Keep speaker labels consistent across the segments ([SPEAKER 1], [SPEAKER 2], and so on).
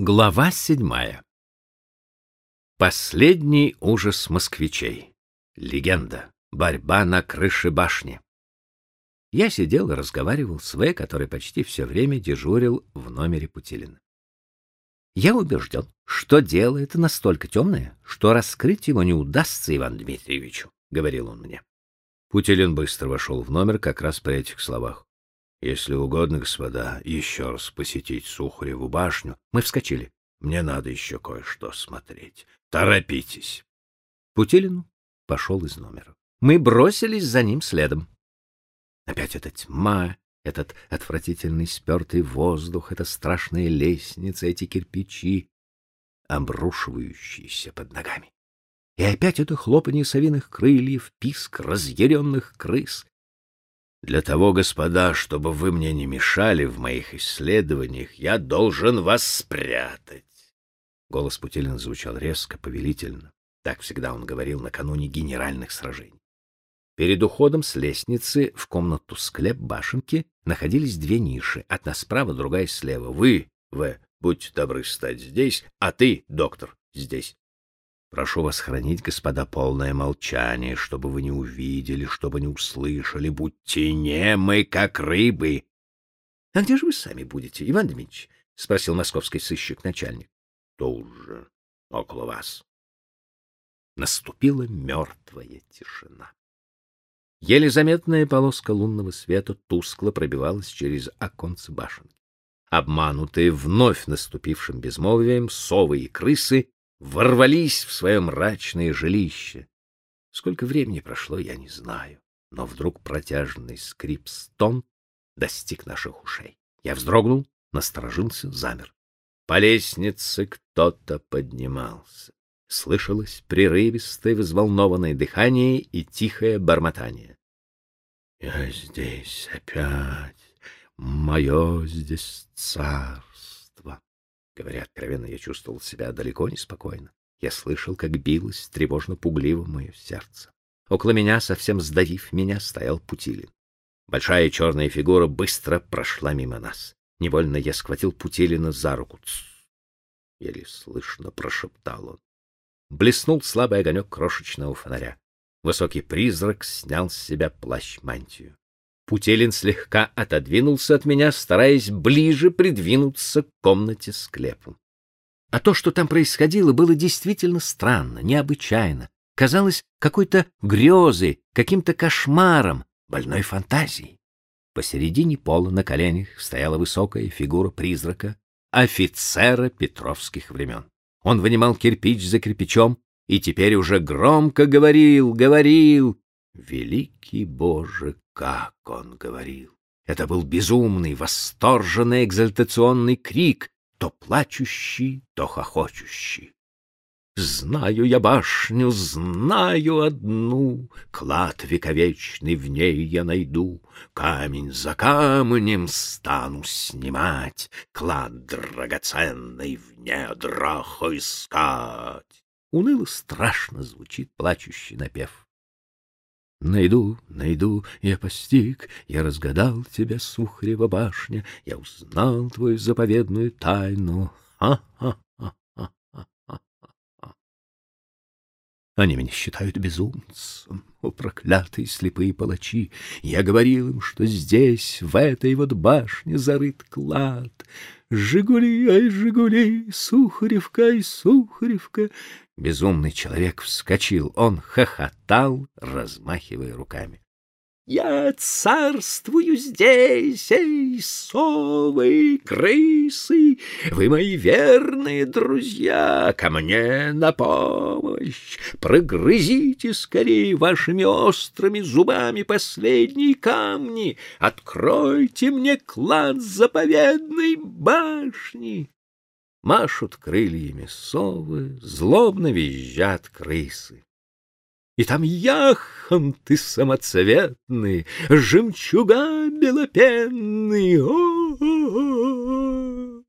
[SPEAKER 1] Глава седьмая. Последний ужас москвичей. Легенда. Борьба на крыше башни. Я сидел и разговаривал с В, который почти все время дежурил в номере Путилина. Я убежден, что дело это настолько темное, что раскрыть его не удастся Иван Дмитриевичу, — говорил он мне. Путилин быстро вошел в номер как раз при этих словах. Если угодно, господа, еще раз посетить Сухареву башню. Мы вскочили. Мне надо еще кое-что смотреть. Торопитесь. Путилин пошел из номера. Мы бросились за ним следом. Опять эта тьма, этот отвратительный спертый воздух, эта страшная лестница, эти кирпичи, обрушивающиеся под ногами. И опять это хлопанье совиных крыльев, писк разъяренных крыс, для того, господа, чтобы вы мне не мешали в моих исследованиях, я должен вас спрятать. Голос Путилина звучал резко, повелительно. Так всегда он говорил накануне генеральных сражений. Перед уходом с лестницы в комнату склеп башенки находились две ниши, одна справа, другая слева. Вы, В, будьте добры стать здесь, а ты, доктор, здесь. Прошу вас хранить, господа, полное молчание, чтобы вы не увидели, чтобы не услышали. Будьте немы, как рыбы. — А где же вы сами будете, Иван Дмитриевич? — спросил московский сыщик-начальник. — Тут же, около вас. Наступила мертвая тишина. Еле заметная полоска лунного света тускло пробивалась через оконцы башенки. Обманутые вновь наступившим безмолвием совы и крысы ворвались в свое мрачное жилище. Сколько времени прошло, я не знаю, но вдруг протяжный скрип-стон достиг наших ушей. Я вздрогнул, насторожился, замер. По лестнице кто-то поднимался. Слышалось прерывистое взволнованное дыхание и тихое бормотание. «Я здесь опять, мое здесь царь, Говоря откровенно, я чувствовал себя далеко не спокойно. Я слышал, как билось тревожно-пугливо мое сердце. Около меня, совсем сдавив меня, стоял Путилин. Большая черная фигура быстро прошла мимо нас. Невольно я схватил Путилина за руку. Тс! Еле слышно прошептал он. Блеснул слабый огонек крошечного фонаря. Высокий призрак снял с себя плащ-мантию. Путелин слегка отодвинулся от меня, стараясь ближе придвинуться к комнате склепу. А то, что там происходило, было действительно странно, необычайно. Казалось какой-то грезой, каким-то кошмаром, больной фантазией. Посередине пола на коленях стояла высокая фигура призрака, офицера петровских времен. Он вынимал кирпич за кирпичом и теперь уже громко говорил, говорил, Великий Боже, как он говорил! Это был безумный, восторженный, экзальтационный крик, то плачущий, то хохочущий. Знаю я башню, знаю одну, Клад вековечный в ней я найду, Камень за камнем стану снимать, Клад драгоценный в недрах искать. Уныло страшно звучит плачущий напев. Найду, найду, я постиг, я разгадал тебя, Сухарева башня, я узнал твою заповедную тайну. Ха-ха-ха. Они меня считают безумцем, о проклятые слепые палачи. Я говорил им, что здесь, в этой вот башне, зарыт клад. Жигули, ай, Жигули, Сухаревка, ай, Сухаревка. Безумный человек вскочил, он хохотал, размахивая руками. Я царствую здесь, эй, совы, крысы, вы мои верные друзья, ко мне на помощь. Прогрызите скорее вашими острыми зубами последние камни, откройте мне клад заповедной башни. Машут крыльями совы, злобно визжат крысы. И там яхонты самоцветные, жемчуга белопенные. О -о -о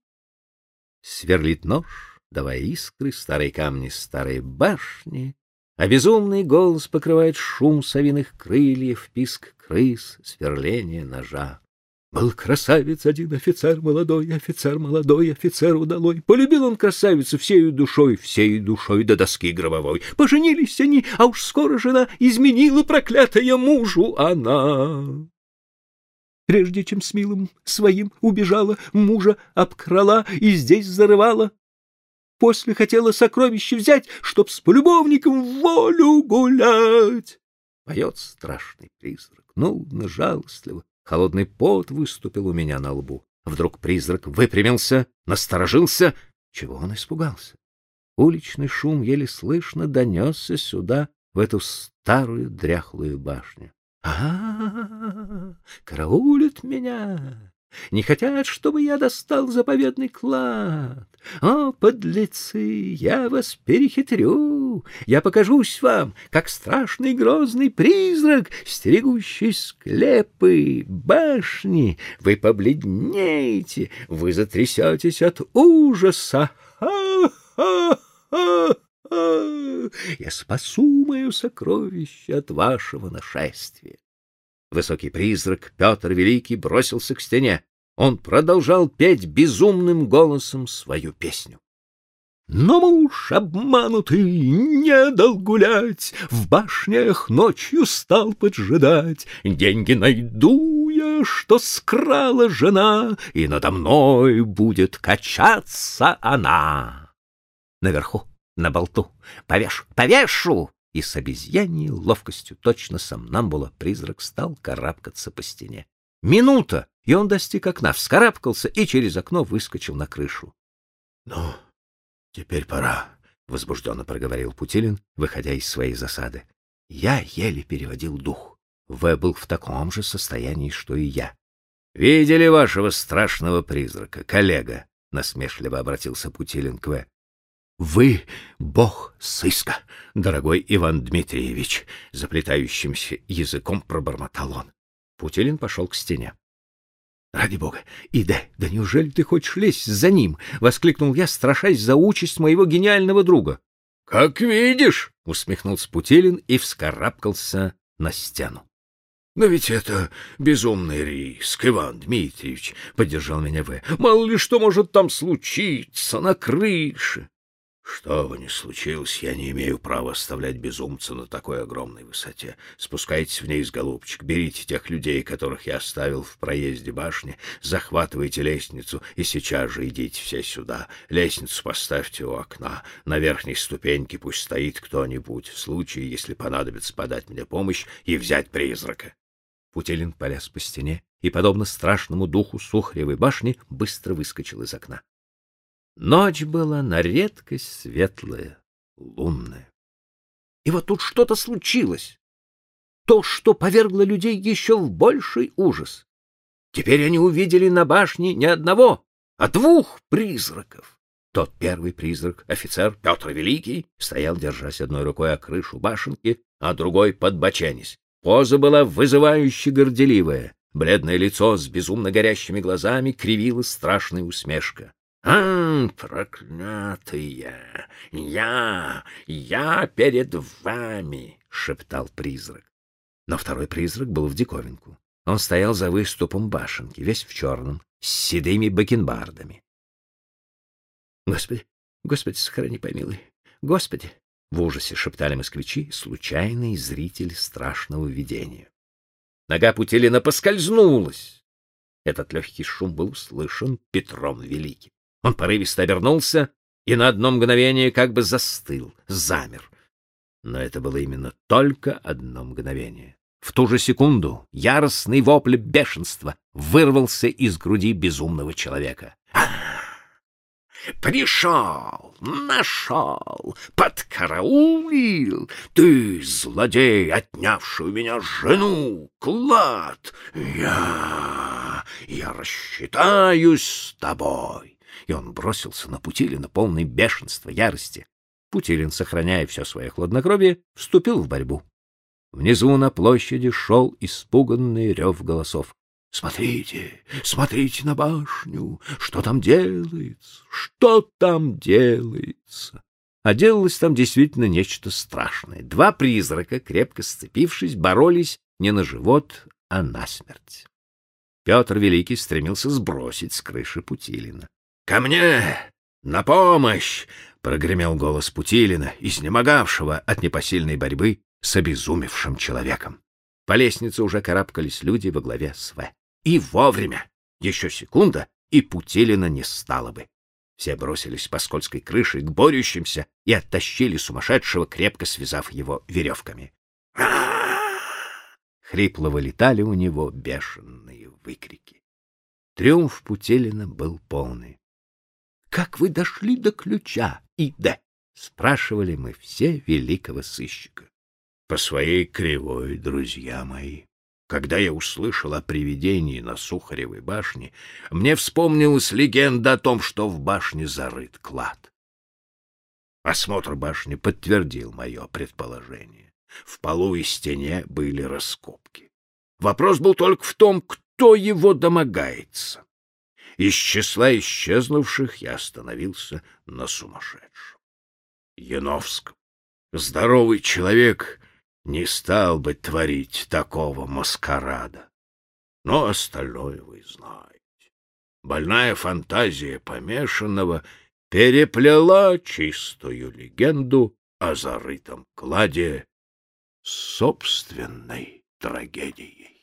[SPEAKER 1] Сверлит нож, давая искры, старые камни, старые башни, а безумный голос покрывает шум совиных крыльев, писк крыс, сверление ножа. Был красавец один офицер молодой, офицер молодой, офицер удалой. Полюбил он красавицу всею душой, всей душой до доски гробовой. Поженились они, а уж скоро жена изменила проклятая мужу она. Прежде чем с милым своим убежала, мужа обкрала и здесь зарывала. После хотела сокровище взять, чтоб с полюбовником в волю гулять. Поет страшный призрак, нудно, жалостливо. Холодный пот выступил у меня на лбу. Вдруг призрак выпрямился, насторожился. Чего он испугался? Уличный шум еле слышно донесся сюда, в эту старую дряхлую башню. А, -а, -а караулят меня. Не хотят, чтобы я достал заповедный клад. О, подлецы, я вас перехитрю. Я покажусь вам, как страшный грозный призрак, стерегущий склепы, башни. Вы побледнеете, вы затрясетесь от ужаса. Я спасу мое сокровище от вашего нашествия. Высокий призрак Петр Великий бросился к стене. Он продолжал петь безумным голосом свою песню. Но муж обманутый не дал гулять, В башнях ночью стал поджидать. Деньги найду я, что скрала жена, И надо мной будет качаться она. Наверху, на болту, повешу, повешу! и с обезьяньей ловкостью точно сам сомнамбула призрак стал карабкаться по стене. Минута, и он достиг окна, вскарабкался и через окно выскочил на крышу. — Ну, теперь пора, — возбужденно проговорил Путилин, выходя из своей засады. Я еле переводил дух. В был в таком же состоянии, что и я. — Видели вашего страшного призрака, коллега? — насмешливо обратился Путилин к В. Вы — бог сыска, дорогой Иван Дмитриевич, — заплетающимся языком пробормотал он. Путилин пошел к стене. — Ради бога, Ида, да неужели ты хочешь лезть за ним? — воскликнул я, страшась за участь моего гениального друга. — Как видишь, — усмехнулся Путилин и вскарабкался на стену. — Но ведь это безумный риск, Иван Дмитриевич, — поддержал меня В. — Мало ли что может там случиться на крыше. Что бы ни случилось, я не имею права оставлять безумца на такой огромной высоте. Спускайтесь вниз, голубчик, берите тех людей, которых я оставил в проезде башни, захватывайте лестницу и сейчас же идите все сюда. Лестницу поставьте у окна. На верхней ступеньке пусть стоит кто-нибудь, в случае, если понадобится подать мне помощь и взять призрака. Путилин полез по стене и, подобно страшному духу Сухаревой башни, быстро выскочил из окна. Ночь была на редкость светлая, лунная. И вот тут что-то случилось. То, что повергло людей еще в больший ужас. Теперь они увидели на башне не одного, а двух призраков. Тот первый призрак, офицер Петр Великий, стоял, держась одной рукой о крышу башенки, а другой подбоченясь. Поза была вызывающе горделивая. Бледное лицо с безумно горящими глазами кривила страшная усмешка. А, проклятые! Я, я перед вами, шептал призрак. Но второй призрак был в диковинку. Он стоял за выступом башенки, весь в черном, с седыми бакенбардами. Господи, Господи, сохрани, помилуй. Господи, в ужасе шептали москвичи, случайные зрители страшного видения. Нога Путилина поскользнулась. Этот легкий шум был услышан Петром Великим. Он порывисто обернулся и на одно мгновение как бы застыл, замер. Но это было именно только одно мгновение. В ту же секунду яростный вопль бешенства вырвался из груди безумного человека. Пришел, нашел, подкараулил. Ты, злодей, отнявший у меня жену, клад. Я, я рассчитаюсь с тобой и он бросился на Путилина полный бешенства, ярости. Путилин, сохраняя все свое хладнокровие, вступил в борьбу. Внизу на площади шел испуганный рев голосов. — Смотрите, смотрите на башню, что там делается, что там делается. А делалось там действительно нечто страшное. Два призрака, крепко сцепившись, боролись не на живот, а на смерть. Петр Великий стремился сбросить с крыши Путилина. — Ко мне! На помощь! — прогремел голос Путилина, изнемогавшего от непосильной борьбы с обезумевшим человеком. По лестнице уже карабкались люди во главе с В. И вовремя! Еще секунда, и Путилина не стало бы. Все бросились по скользкой крыше к борющимся и оттащили сумасшедшего, крепко связав его веревками. Хрипло вылетали у него бешеные выкрики. Триумф Путилина был полный. — Как вы дошли до ключа, Иде? — спрашивали мы все великого сыщика. — По своей кривой, друзья мои. Когда я услышал о привидении на Сухаревой башне, мне вспомнилась легенда о том, что в башне зарыт клад. Осмотр башни подтвердил мое предположение. В полу и стене были раскопки. Вопрос был только в том, кто его домогается. Из числа исчезнувших я остановился на сумасшедшем. Яновском. Здоровый человек не стал бы творить такого маскарада. Но остальное вы знаете. Больная фантазия помешанного переплела чистую легенду о зарытом кладе собственной трагедией.